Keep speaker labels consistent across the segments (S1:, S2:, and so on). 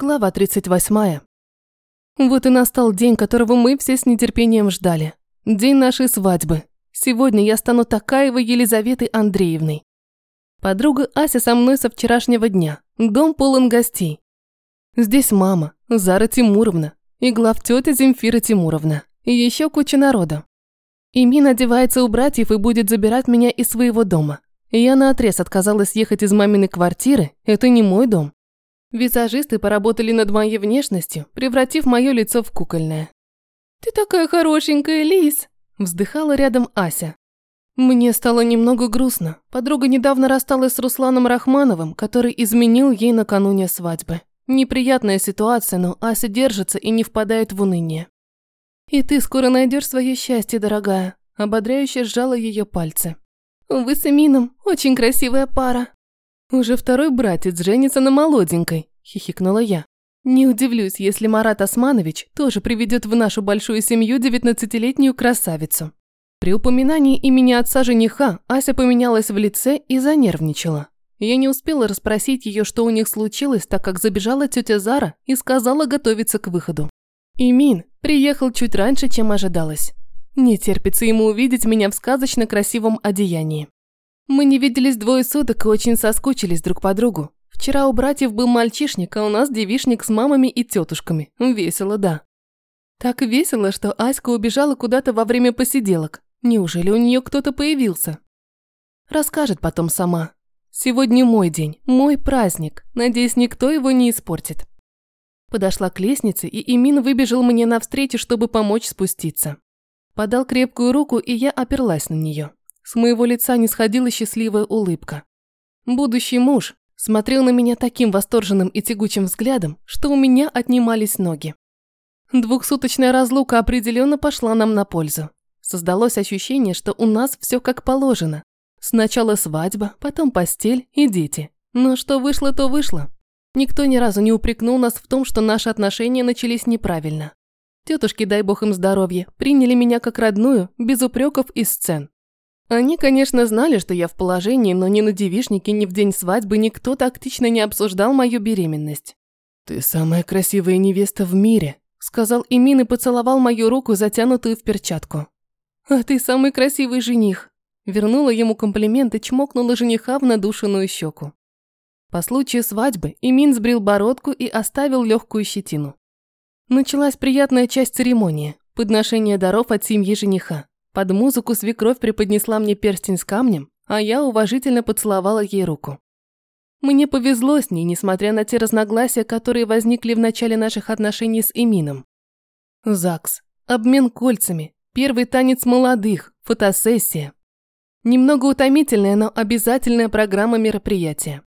S1: Глава 38. Вот и настал день, которого мы все с нетерпением ждали. День нашей свадьбы. Сегодня я стану Такаевой Елизаветой Андреевной. Подруга Ася со мной со вчерашнего дня. Дом полон гостей. Здесь мама, Зара Тимуровна, и главтётя Земфира Тимуровна, и еще куча народа. Имин одевается у братьев и будет забирать меня из своего дома. Я наотрез отказалась ехать из маминой квартиры, это не мой дом. Визажисты поработали над моей внешностью, превратив мое лицо в кукольное. «Ты такая хорошенькая, Лис!» – вздыхала рядом Ася. Мне стало немного грустно. Подруга недавно рассталась с Русланом Рахмановым, который изменил ей накануне свадьбы. Неприятная ситуация, но Ася держится и не впадает в уныние. «И ты скоро найдешь свое счастье, дорогая», – ободряюще сжала ее пальцы. «Вы с Эмином очень красивая пара». «Уже второй братец женится на молоденькой», – хихикнула я. «Не удивлюсь, если Марат Османович тоже приведет в нашу большую семью девятнадцатилетнюю красавицу». При упоминании имени отца жениха Ася поменялась в лице и занервничала. Я не успела расспросить ее, что у них случилось, так как забежала тетя Зара и сказала готовиться к выходу. Имин приехал чуть раньше, чем ожидалось. Не терпится ему увидеть меня в сказочно красивом одеянии. Мы не виделись двое суток и очень соскучились друг по другу. Вчера у братьев был мальчишник, а у нас девишник с мамами и тетушками. Весело, да. Так весело, что Аська убежала куда-то во время посиделок. Неужели у нее кто-то появился? Расскажет потом сама. Сегодня мой день, мой праздник. Надеюсь, никто его не испортит. Подошла к лестнице, и Имин выбежал мне навстречу, чтобы помочь спуститься. Подал крепкую руку, и я оперлась на нее. С моего лица не сходила счастливая улыбка. Будущий муж смотрел на меня таким восторженным и тягучим взглядом, что у меня отнимались ноги. Двухсуточная разлука определенно пошла нам на пользу. Создалось ощущение, что у нас все как положено. Сначала свадьба, потом постель и дети. Но что вышло, то вышло. Никто ни разу не упрекнул нас в том, что наши отношения начались неправильно. Тетушки, дай бог им здоровья, приняли меня как родную, без упреков и сцен. Они, конечно, знали, что я в положении, но ни на девишнике, ни в день свадьбы никто тактично не обсуждал мою беременность. «Ты самая красивая невеста в мире», – сказал Имин и поцеловал мою руку, затянутую в перчатку. «А ты самый красивый жених», – вернула ему комплимент и чмокнула жениха в надушенную щеку. По случаю свадьбы Имин сбрил бородку и оставил легкую щетину. Началась приятная часть церемонии – подношение даров от семьи жениха. Под музыку свекровь преподнесла мне перстень с камнем, а я уважительно поцеловала ей руку. Мне повезло с ней, несмотря на те разногласия, которые возникли в начале наших отношений с Эмином. ЗАГС, обмен кольцами, первый танец молодых, фотосессия. Немного утомительная, но обязательная программа мероприятия.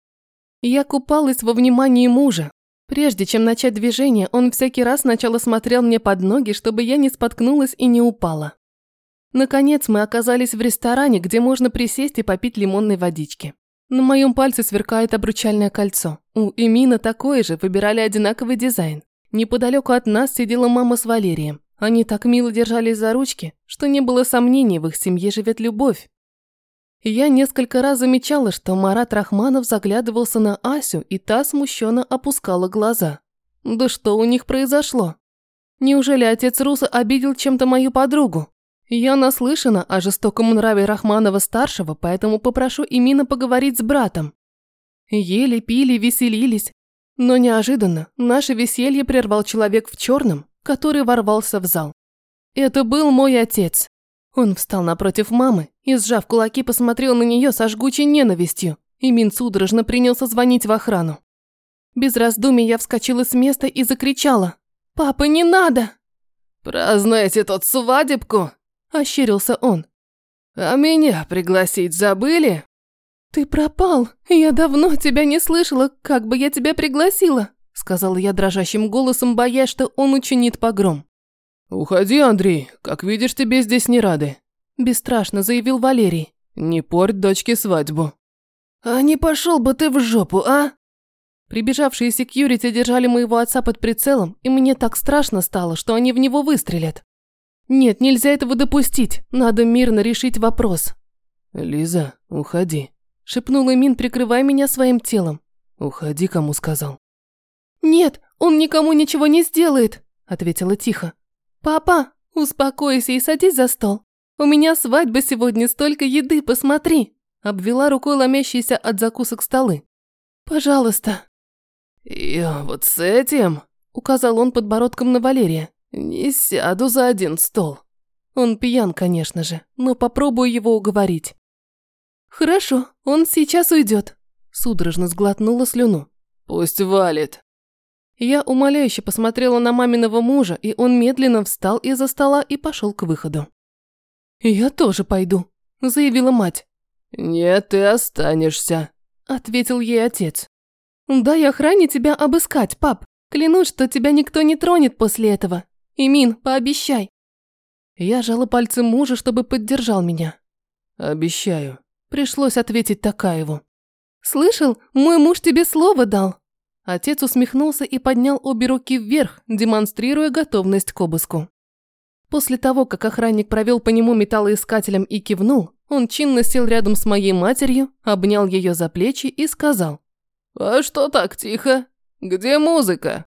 S1: Я купалась во внимании мужа. Прежде чем начать движение, он всякий раз сначала смотрел мне под ноги, чтобы я не споткнулась и не упала. Наконец мы оказались в ресторане, где можно присесть и попить лимонной водички. На моем пальце сверкает обручальное кольцо. У Эмина такое же, выбирали одинаковый дизайн. Неподалеку от нас сидела мама с Валерием. Они так мило держались за ручки, что не было сомнений, в их семье живет любовь. Я несколько раз замечала, что Марат Рахманов заглядывался на Асю, и та смущенно опускала глаза. Да что у них произошло? Неужели отец Руса обидел чем-то мою подругу? Я наслышана о жестоком нраве Рахманова-старшего, поэтому попрошу Имина поговорить с братом. Ели, пили, веселились. Но неожиданно наше веселье прервал человек в черном, который ворвался в зал. Это был мой отец. Он встал напротив мамы и, сжав кулаки, посмотрел на нее со жгучей ненавистью. Имин судорожно принялся звонить в охрану. Без раздумий я вскочила с места и закричала. «Папа, не надо!»
S2: «Празднуйте тут свадебку!»
S1: – ощерился он.
S2: «А меня пригласить забыли?»
S1: «Ты пропал! Я давно тебя не слышала, как бы я тебя пригласила!» – сказала я дрожащим голосом, боясь, что он учинит погром.
S2: «Уходи, Андрей, как видишь, тебе здесь не рады», –
S1: бесстрашно заявил Валерий.
S2: «Не порть дочке свадьбу».
S3: «А не пошел бы ты в жопу, а?»
S1: Прибежавшие секьюрити держали моего отца под прицелом, и мне так страшно стало, что они в него выстрелят. Нет, нельзя этого допустить. Надо мирно решить вопрос.
S2: Лиза, уходи.
S1: Шепнул Эмин, прикрывая меня своим телом.
S2: Уходи, кому сказал.
S1: «Нет, он никому ничего не сделает», – ответила тихо. «Папа, успокойся и садись за стол. У меня свадьба сегодня, столько еды, посмотри!» Обвела рукой ломящиеся от закусок столы. «Пожалуйста».
S3: «Я вот с этим», – указал он подбородком на Валерия, – «не сяду за один стол».
S1: Он пьян, конечно же, но попробую его уговорить. «Хорошо, он сейчас уйдет», – судорожно сглотнула слюну.
S3: «Пусть валит».
S1: Я умоляюще посмотрела на маминого мужа, и он медленно встал из-за стола и пошел к выходу. «Я тоже пойду», – заявила мать.
S3: «Нет, ты останешься», –
S1: ответил ей отец. «Дай охране тебя обыскать, пап. Клянусь, что тебя никто не тронет после этого. Имин, пообещай». Я жала пальцы мужа, чтобы поддержал меня.
S3: «Обещаю», –
S1: пришлось ответить Такаеву. «Слышал, мой муж тебе слово дал». Отец усмехнулся и поднял обе руки вверх, демонстрируя готовность к обыску. После того, как охранник провел по нему металлоискателем и кивнул, он чинно сел рядом с моей матерью, обнял ее за плечи и сказал.
S3: «А что так тихо? Где музыка?»